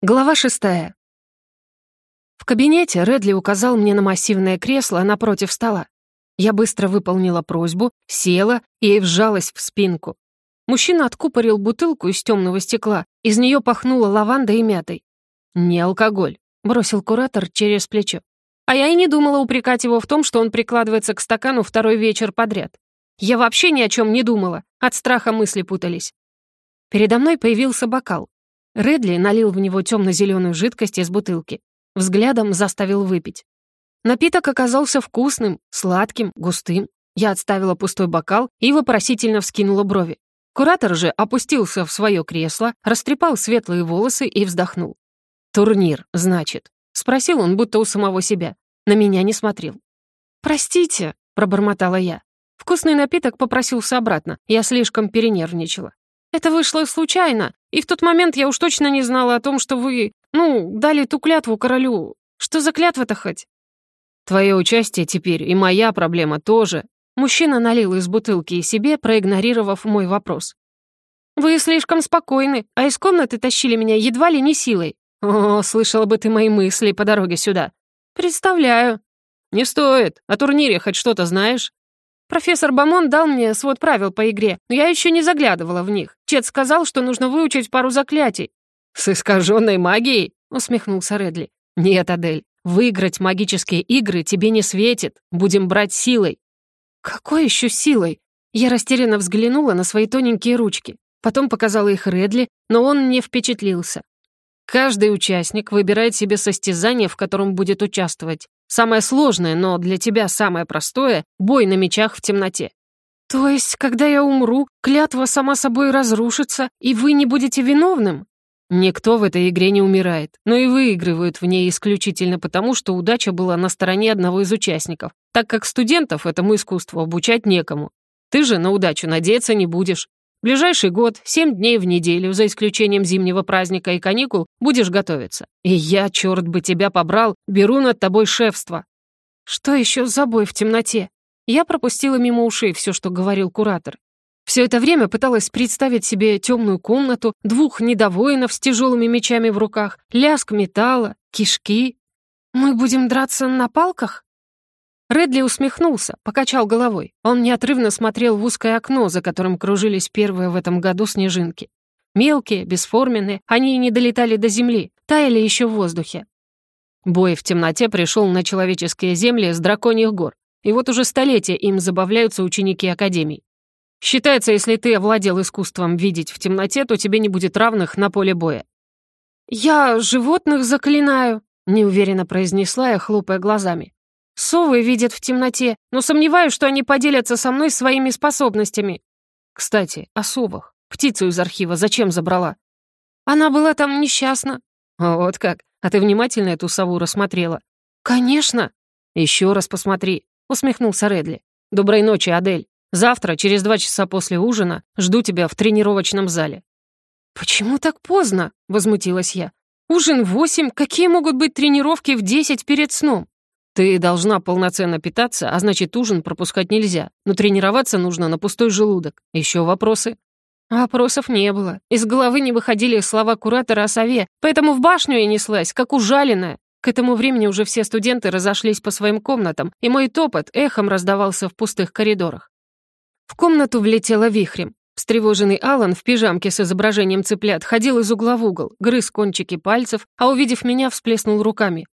Глава шестая. В кабинете Редли указал мне на массивное кресло напротив стола. Я быстро выполнила просьбу, села и вжалась в спинку. Мужчина откупорил бутылку из темного стекла, из нее пахнуло лавандой и мятой. «Не алкоголь», — бросил куратор через плечо. А я и не думала упрекать его в том, что он прикладывается к стакану второй вечер подряд. Я вообще ни о чем не думала, от страха мысли путались. Передо мной появился бокал, Редли налил в него темно-зеленую жидкость из бутылки. Взглядом заставил выпить. Напиток оказался вкусным, сладким, густым. Я отставила пустой бокал и вопросительно вскинула брови. Куратор же опустился в свое кресло, растрепал светлые волосы и вздохнул. «Турнир, значит?» — спросил он, будто у самого себя. На меня не смотрел. «Простите», — пробормотала я. Вкусный напиток попросился обратно, я слишком перенервничала. Это вышло случайно, и в тот момент я уж точно не знала о том, что вы, ну, дали ту клятву королю. Что за клятва-то хоть?» «Твое участие теперь и моя проблема тоже». Мужчина налил из бутылки и себе, проигнорировав мой вопрос. «Вы слишком спокойны, а из комнаты тащили меня едва ли не силой. О, слышала бы ты мои мысли по дороге сюда. Представляю». «Не стоит. О турнире хоть что-то знаешь?» Профессор Бамон дал мне свод правил по игре, но я еще не заглядывала в них. Чет сказал, что нужно выучить пару заклятий. «С искаженной магией?» — усмехнулся Редли. «Нет, Адель, выиграть магические игры тебе не светит. Будем брать силой». «Какой еще силой?» Я растерянно взглянула на свои тоненькие ручки. Потом показала их Редли, но он не впечатлился. Каждый участник выбирает себе состязание, в котором будет участвовать. Самое сложное, но для тебя самое простое — бой на мечах в темноте. То есть, когда я умру, клятва сама собой разрушится, и вы не будете виновным? Никто в этой игре не умирает, но и выигрывают в ней исключительно потому, что удача была на стороне одного из участников, так как студентов этому искусству обучать некому. Ты же на удачу надеяться не будешь ближайший год, семь дней в неделю, за исключением зимнего праздника и каникул, будешь готовиться. И я, черт бы тебя побрал, беру над тобой шефство». «Что еще за бой в темноте?» Я пропустила мимо ушей все, что говорил куратор. Все это время пыталась представить себе темную комнату, двух недовоинов с тяжелыми мечами в руках, лязг металла, кишки. «Мы будем драться на палках?» Редли усмехнулся, покачал головой. Он неотрывно смотрел в узкое окно, за которым кружились первые в этом году снежинки. Мелкие, бесформенные, они не долетали до земли, таяли еще в воздухе. Бой в темноте пришел на человеческие земли с драконьих гор, и вот уже столетия им забавляются ученики Академии. Считается, если ты овладел искусством видеть в темноте, то тебе не будет равных на поле боя. «Я животных заклинаю», — неуверенно произнесла я, хлопая глазами. Совы видят в темноте, но сомневаюсь, что они поделятся со мной своими способностями. Кстати, о совах. Птицу из архива зачем забрала? Она была там несчастна. Вот как. А ты внимательно эту сову рассмотрела? Конечно. Еще раз посмотри, усмехнулся Редли. Доброй ночи, Адель. Завтра, через два часа после ужина, жду тебя в тренировочном зале. «Почему так поздно?» — возмутилась я. «Ужин в восемь, какие могут быть тренировки в десять перед сном?» Ты должна полноценно питаться, а значит, ужин пропускать нельзя. Но тренироваться нужно на пустой желудок. Еще вопросы?» Вопросов не было. Из головы не выходили слова куратора о сове, поэтому в башню я неслась, как ужаленная. К этому времени уже все студенты разошлись по своим комнатам, и мой топот эхом раздавался в пустых коридорах. В комнату влетела вихрем. Встревоженный Алан в пижамке с изображением цыплят ходил из угла в угол, грыз кончики пальцев, а увидев меня, всплеснул руками.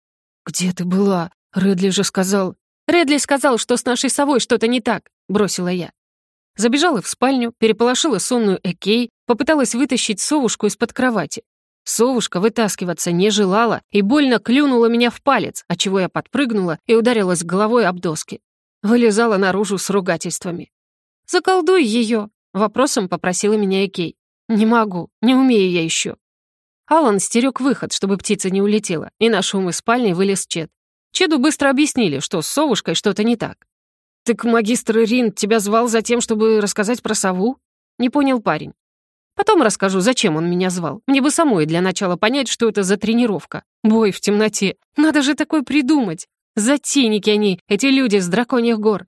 «Где ты была? Редли же сказал... «Редли сказал, что с нашей совой что-то не так», — бросила я. Забежала в спальню, переполошила сонную Экей, попыталась вытащить совушку из-под кровати. Совушка вытаскиваться не желала и больно клюнула меня в палец, отчего я подпрыгнула и ударилась головой об доски. Вылезала наружу с ругательствами. «Заколдуй ее!» — вопросом попросила меня Экей. «Не могу, не умею я еще». Алан стерег выход, чтобы птица не улетела, и на шум из спальни вылез Чет. Чеду быстро объяснили, что с совушкой что-то не так. «Так магистр Рин тебя звал за тем, чтобы рассказать про сову?» — не понял парень. «Потом расскажу, зачем он меня звал. Мне бы самой для начала понять, что это за тренировка. Бой в темноте. Надо же такое придумать. Затейники они, эти люди с драконьих гор».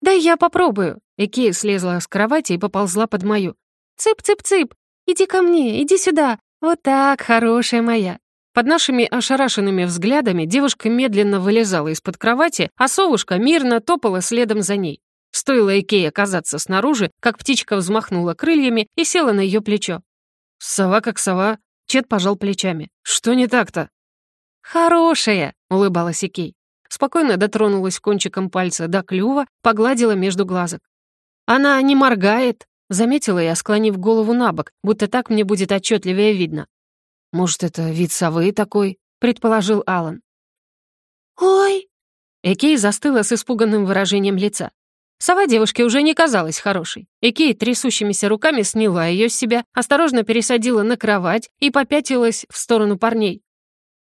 «Да я попробую». Экея слезла с кровати и поползла под мою. «Цып-цып-цып, иди ко мне, иди сюда. Вот так, хорошая моя. Под нашими ошарашенными взглядами девушка медленно вылезала из-под кровати, а совушка мирно топала следом за ней. Стоило Икея оказаться снаружи, как птичка взмахнула крыльями и села на ее плечо. «Сова как сова», — Чет пожал плечами. «Что не так-то?» «Хорошая», — улыбалась Икей. Спокойно дотронулась кончиком пальца до клюва, погладила между глазок. «Она не моргает», — заметила я, склонив голову на бок, будто так мне будет отчетливее видно. «Может, это вид совы такой?» — предположил Алан. «Ой!» Экей застыла с испуганным выражением лица. Сова девушке уже не казалась хорошей. Экей трясущимися руками сняла ее с себя, осторожно пересадила на кровать и попятилась в сторону парней.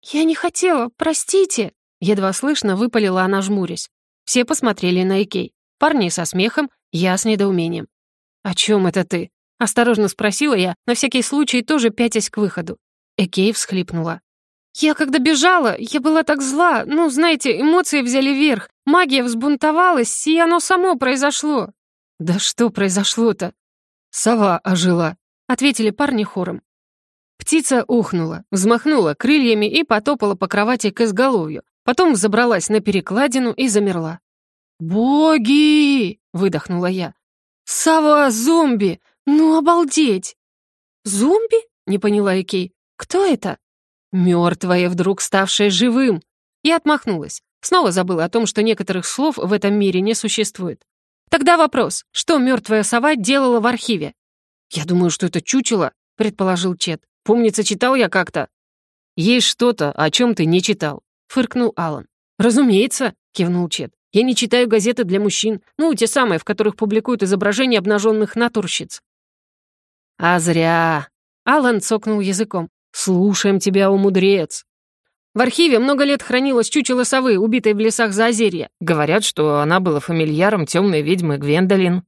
«Я не хотела, простите!» Едва слышно выпалила она, жмурясь. Все посмотрели на Экей. Парни со смехом, я с недоумением. «О чем это ты?» Осторожно спросила я, на всякий случай тоже пятясь к выходу. Экей всхлипнула. «Я когда бежала, я была так зла. Ну, знаете, эмоции взяли верх. Магия взбунтовалась, и оно само произошло». «Да что произошло-то?» «Сова ожила», — ответили парни хором. Птица ухнула, взмахнула крыльями и потопала по кровати к изголовью. Потом забралась на перекладину и замерла. «Боги!» — выдохнула я. «Сова зомби! Ну, обалдеть!» «Зомби?» — не поняла Экей. «Кто это?» «Мертвое, вдруг ставшее живым!» Я отмахнулась. Снова забыла о том, что некоторых слов в этом мире не существует. Тогда вопрос, что мертвая сова делала в архиве? «Я думаю, что это чучело», — предположил Чет. «Помнится, читал я как-то». «Есть что-то, о чем ты не читал», — фыркнул Алан. «Разумеется», — кивнул Чет. «Я не читаю газеты для мужчин, ну, те самые, в которых публикуют изображения обнаженных натурщиц». «А зря!» — Алан цокнул языком. Слушаем тебя, о мудрец!» В архиве много лет хранилось чучело совы, убитой в лесах Заозерья. Говорят, что она была фамильяром темной ведьмы Гвендолин.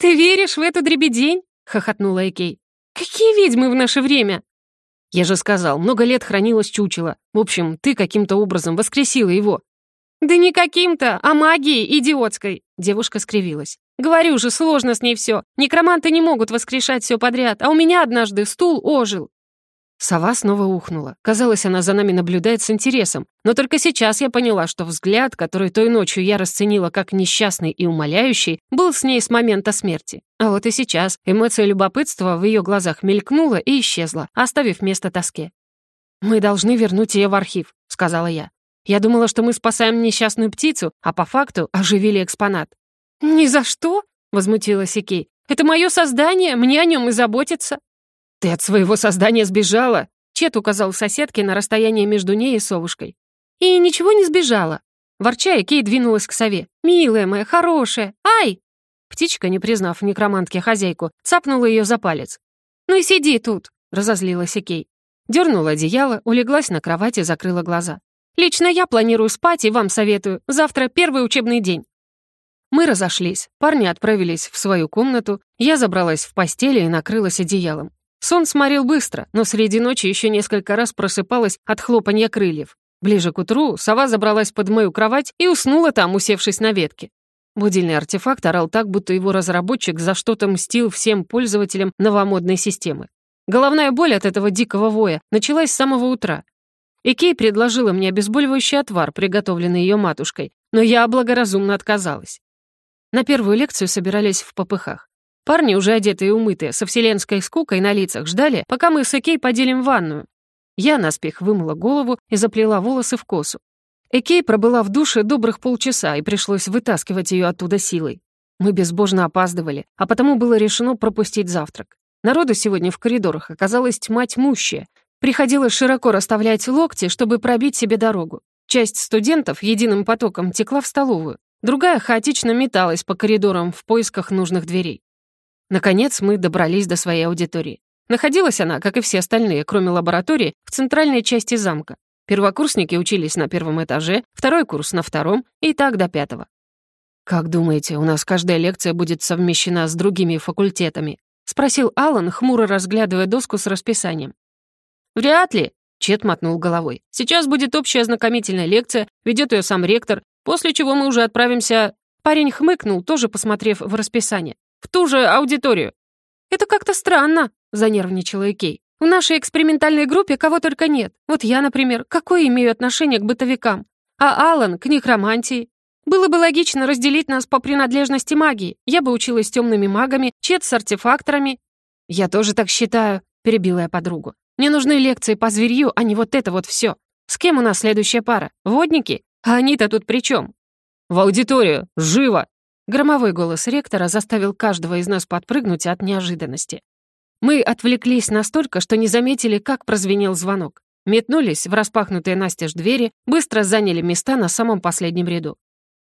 «Ты веришь в эту дребедень?» — хохотнула Экей. «Какие ведьмы в наше время?» «Я же сказал, много лет хранилось чучело. В общем, ты каким-то образом воскресила его». «Да не каким-то, а магией идиотской!» Девушка скривилась. «Говорю же, сложно с ней все. Некроманты не могут воскрешать все подряд, а у меня однажды стул ожил. Сова снова ухнула. Казалось, она за нами наблюдает с интересом, но только сейчас я поняла, что взгляд, который той ночью я расценила как несчастный и умоляющий, был с ней с момента смерти. А вот и сейчас эмоция любопытства в ее глазах мелькнула и исчезла, оставив место тоске. «Мы должны вернуть ее в архив», — сказала я. «Я думала, что мы спасаем несчастную птицу, а по факту оживили экспонат». «Ни за что!» — возмутилась Икей. «Это мое создание, мне о нем и заботиться». «Ты от своего создания сбежала!» Чет указал соседке на расстояние между ней и совушкой. «И ничего не сбежала!» Ворчая, Кей двинулась к сове. «Милая моя, хорошая! Ай!» Птичка, не признав некромантке хозяйку, цапнула ее за палец. «Ну и сиди тут!» — разозлилась Кей. Дернула одеяло, улеглась на кровать и закрыла глаза. «Лично я планирую спать и вам советую. Завтра первый учебный день». Мы разошлись, парни отправились в свою комнату, я забралась в постель и накрылась одеялом. Сон сморил быстро, но среди ночи еще несколько раз просыпалась от хлопанья крыльев. Ближе к утру сова забралась под мою кровать и уснула там, усевшись на ветке. Будильный артефакт орал так, будто его разработчик за что-то мстил всем пользователям новомодной системы. Головная боль от этого дикого воя началась с самого утра. Икей предложила мне обезболивающий отвар, приготовленный ее матушкой, но я благоразумно отказалась. На первую лекцию собирались в попыхах. Парни, уже одетые и умытые, со вселенской скукой на лицах ждали, пока мы с Экей поделим ванную. Я наспех вымыла голову и заплела волосы в косу. Экей пробыла в душе добрых полчаса, и пришлось вытаскивать ее оттуда силой. Мы безбожно опаздывали, а потому было решено пропустить завтрак. Народу сегодня в коридорах оказалась тьма тьмущая. Приходилось широко расставлять локти, чтобы пробить себе дорогу. Часть студентов единым потоком текла в столовую, другая хаотично металась по коридорам в поисках нужных дверей. Наконец мы добрались до своей аудитории. Находилась она, как и все остальные, кроме лаборатории, в центральной части замка. Первокурсники учились на первом этаже, второй курс на втором и так до пятого. «Как думаете, у нас каждая лекция будет совмещена с другими факультетами?» — спросил Алан, хмуро разглядывая доску с расписанием. «Вряд ли», — Чет мотнул головой. «Сейчас будет общая ознакомительная лекция, ведет ее сам ректор, после чего мы уже отправимся...» Парень хмыкнул, тоже посмотрев в расписание в ту же аудиторию». «Это как-то странно», — занервничала Экей. «В нашей экспериментальной группе кого только нет. Вот я, например, какое имею отношение к бытовикам? А Алан к некромантии. Было бы логично разделить нас по принадлежности магии. Я бы училась с темными магами, Чет с артефакторами». «Я тоже так считаю», — перебила я подругу. «Мне нужны лекции по зверью, а не вот это вот все. С кем у нас следующая пара? Водники? А они-то тут при чем? «В аудиторию! Живо!» Громовой голос ректора заставил каждого из нас подпрыгнуть от неожиданности. Мы отвлеклись настолько, что не заметили, как прозвенел звонок. Метнулись в распахнутые настежь двери, быстро заняли места на самом последнем ряду.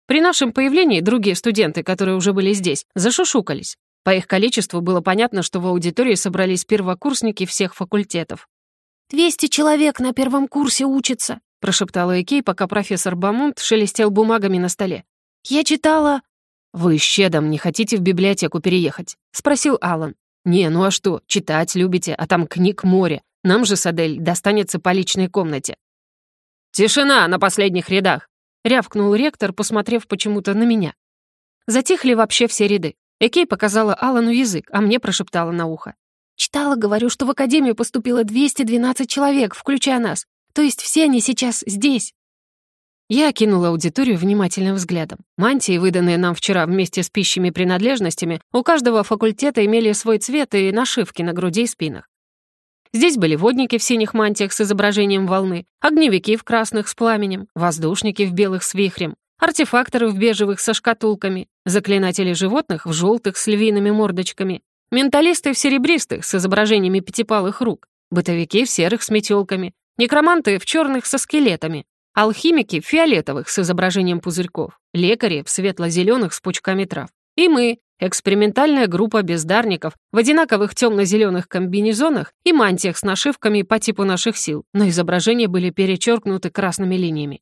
При нашем появлении другие студенты, которые уже были здесь, зашушукались. По их количеству было понятно, что в аудитории собрались первокурсники всех факультетов. «Двести человек на первом курсе учатся», — прошептала Экей, пока профессор Бамунт шелестел бумагами на столе. «Я читала...» «Вы щедом не хотите в библиотеку переехать?» — спросил Алан. «Не, ну а что, читать любите, а там книг море. Нам же, Садель, достанется по личной комнате». «Тишина на последних рядах!» — рявкнул ректор, посмотрев почему-то на меня. Затихли вообще все ряды. Экей показала Алану язык, а мне прошептала на ухо. «Читала, говорю, что в академию поступило 212 человек, включая нас. То есть все они сейчас здесь». Я окинула аудиторию внимательным взглядом. Мантии, выданные нам вчера вместе с пищими принадлежностями, у каждого факультета имели свой цвет и нашивки на груди и спинах. Здесь были водники в синих мантиях с изображением волны, огневики в красных с пламенем, воздушники в белых с вихрем, артефакторы в бежевых со шкатулками, заклинатели животных в желтых с львиными мордочками, менталисты в серебристых с изображениями пятипалых рук, бытовики в серых с метелками, некроманты в черных со скелетами, Алхимики — фиолетовых с изображением пузырьков, лекари — в светло-зеленых с пучками трав. И мы — экспериментальная группа бездарников в одинаковых темно-зеленых комбинезонах и мантиях с нашивками по типу наших сил, но изображения были перечеркнуты красными линиями.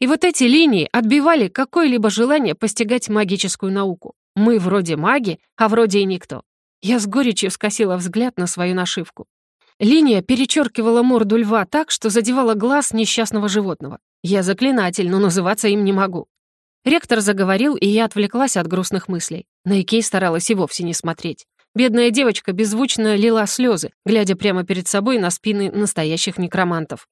И вот эти линии отбивали какое-либо желание постигать магическую науку. Мы вроде маги, а вроде и никто. Я с горечью скосила взгляд на свою нашивку. Линия перечеркивала морду льва так, что задевала глаз несчастного животного. Я заклинатель, но называться им не могу. Ректор заговорил, и я отвлеклась от грустных мыслей. На Икей старалась и вовсе не смотреть. Бедная девочка беззвучно лила слезы, глядя прямо перед собой на спины настоящих некромантов.